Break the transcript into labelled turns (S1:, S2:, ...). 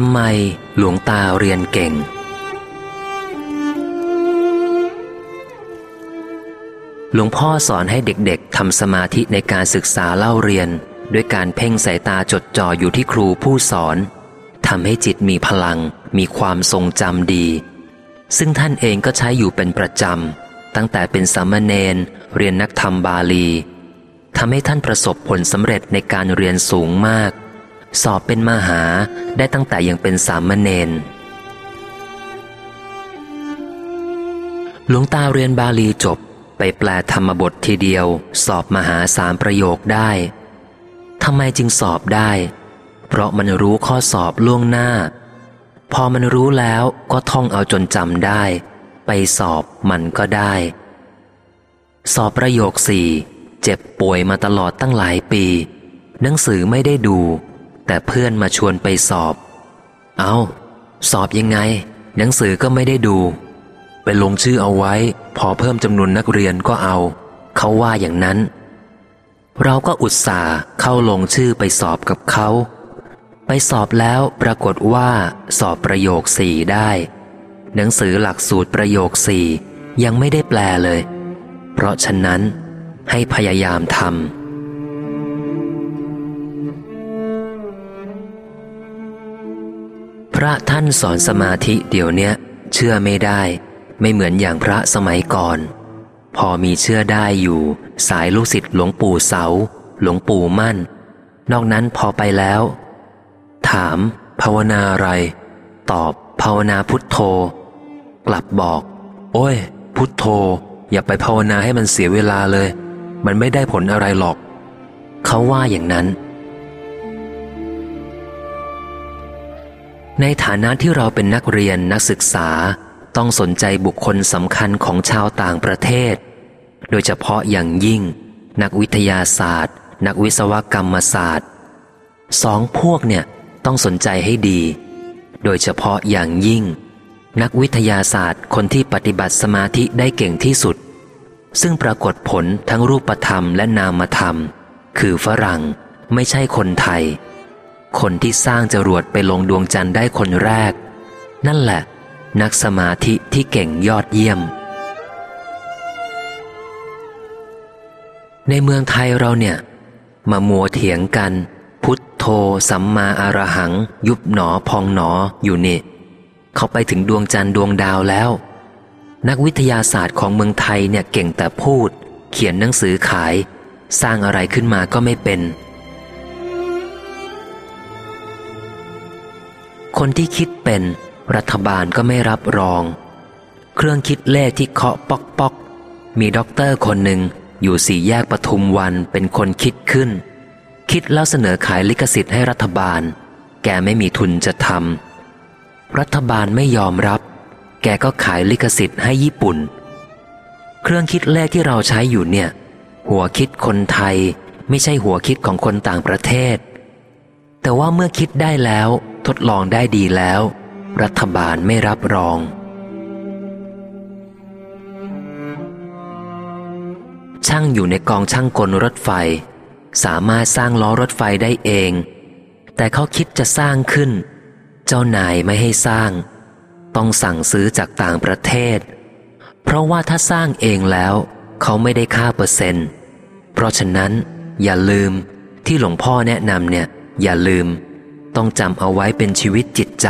S1: ทำไมหลวงตาเรียนเก่ง หลวงพ่อสอนให้เด็กๆทำสมาธิในการศึกษาเล่าเรียน ด้วยการเพ่งสายตาจดจ่ออยู่ที่ครูผู้สอนทำให้จิตมีพลัง มีความทรงจำดี ซึ่งท่านเองก็ใช้อยู่เป็นประจำ ตั้งแต่เป็นสามเณรเรียนนักธรรมบาลีทำให้ท่านประสบผลสำเร็จในการเรียนสูงมาก สอบเป็นมหาได้ตั้งแต่ยังเป็นสามเณรหลวงตาเรียนบาลีจบไปแปลธรรมบททีเดียว สอบมหาสามประโยคได้ทำไมจึงสอบได้ เพราะมันรู้ข้อสอบล่วงหน้า พอมันรู้แล้วก็ท่องเอาจนจำได้ ไปสอบมันก็ได้ สอบประโยคสี่เจ็บป่วยมาตลอดตั้งหลายปี หนังสือไม่ได้ดู แต่เพื่อนมาชวนไปสอบ เอา สอบยังไง หนังสือก็ไม่ได้ดู ไปลงชื่อเอาไว้ พอเพิ่มจำนวนนักเรียนก็เอา เขาว่าอย่างนั้น เราก็อุตส่าห์เข้าลงชื่อไปสอบกับเขา ไปสอบแล้วปรากฏว่าสอบประโยคสี่ได้ หนังสือหลักสูตรประโยคสี่ยังไม่ได้แปลเลย เพราะฉะนั้นให้พยายามทำ พระท่านสอนสมาธิเดี๋ยวเนี้ย เชื่อไม่ได้ ไม่เหมือนอย่างพระสมัยก่อน พอมีเชื่อได้อยู่ สายลูกศิษย์หลวงปู่เสา หลวงปู่มั่น นอกนั้นพอไปแล้ว ถาม ภาวนาอะไร ตอบภาวนาพุทโธ กลับบอก โอ้ย พุทโธ อย่าไปภาวนาให้มันเสียเวลาเลย มันไม่ได้ผลอะไรหรอก เขาว่าอย่างนั้น ในฐานะที่เราเป็นนักเรียนนักศึกษา ต้องสนใจบุคคลสำคัญของชาวต่างประเทศ โดยเฉพาะอย่างยิ่ง นักวิทยาศาสตร์ นักวิศวกรรมศาสตร์สองพวกเนี่ยต้องสนใจให้ดี โดยเฉพาะอย่างยิ่ง นักวิทยาศาสตร์คนที่ปฏิบัติสมาธิได้เก่งที่สุด ซึ่งปรากฏผลทั้งรูปธรรมและนามธรรม คือฝรั่งไม่ใช่คนไทย คนที่สร้างจรวดไปลงดวงจันทร์ได้คนแรก นั่นแหละ นักสมาธิที่เก่งยอดเยี่ยม ในเมืองไทยเราเนี่ย มามัวเถียงกัน พุทโธสัมมาอารหัง ยุบหนอพองหนออยู่นี่ เขาไปถึงดวงจันทร์ดวงดาวแล้ว นักวิทยาศาสตร์ของเมืองไทยเนี่ยเก่งแต่พูด เขียนหนังสือขาย สร้างอะไรขึ้นมาก็ไม่เป็น คนที่คิดเป็นรัฐบาลก็ไม่รับรอง เครื่องคิดเลขที่เคาะปอกปอกมีด็อกเตอร์คนหนึ่งอยู่สี่แยกปทุมวันเป็นคนคิดขึ้น คิดแล้วเสนอขายลิขสิทธิ์ให้รัฐบาล แกไม่มีทุนจะทำรัฐบาลไม่ยอมรับ แกก็ขายลิขสิทธิ์ให้ญี่ปุ่น เครื่องคิดเลขที่เราใช้อยู่เนี่ย หัวคิดคนไทยไม่ใช่หัวคิดของคนต่างประเทศ แต่ว่าเมื่อคิดได้แล้ว ทดลองได้ดีแล้ว รัฐบาลไม่รับรอง ช่างอยู่ในกองช่างกลรถไฟ สามารถสร้างล้อรถไฟได้เอง แต่เขาคิดจะสร้างขึ้น เจ้านายไม่ให้สร้าง ต้องสั่งซื้อจากต่างประเทศ เพราะว่าถ้าสร้างเองแล้ว เขาไม่ได้ค่าเปอร์เซ็นต์ เพราะฉะนั้น อย่าลืมที่หลวงพ่อแนะนำเนี่ย อย่าลืม ต้องจำเอาไว้เป็นชีวิตจิตใจ